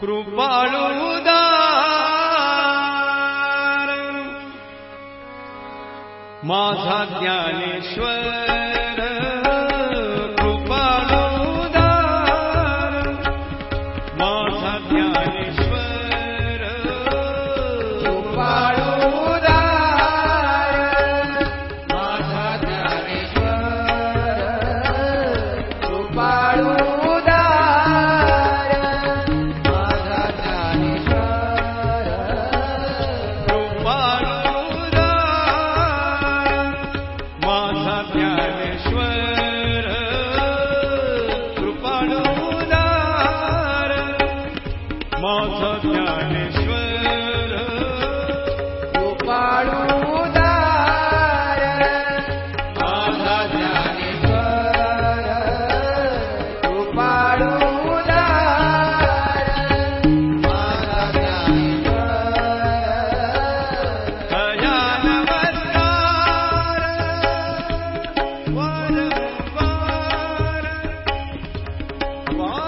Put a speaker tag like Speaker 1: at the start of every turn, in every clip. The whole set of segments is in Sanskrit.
Speaker 1: कृपाणुहृदा मासा ज्ञानेश्वर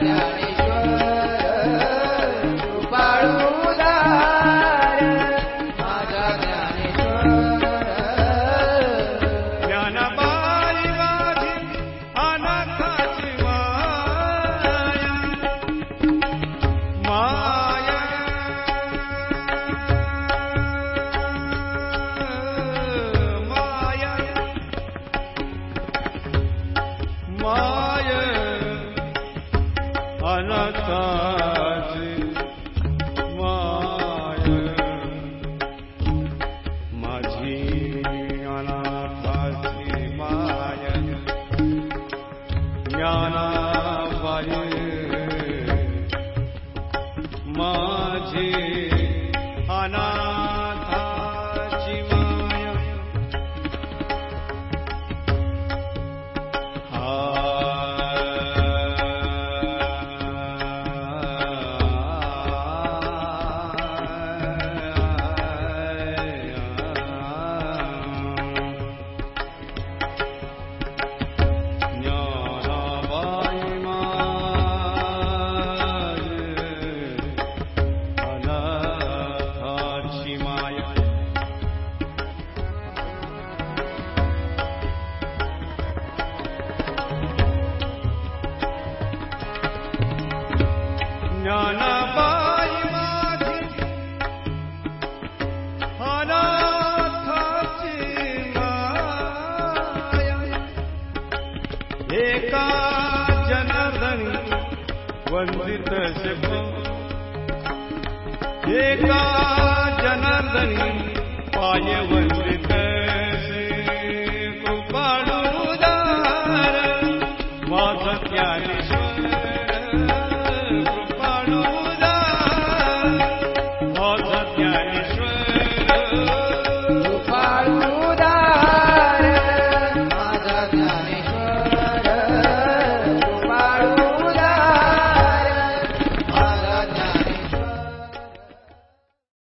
Speaker 1: Yeah. एका जनार्दनी वंदित एका जनार्दनी पाय वंदित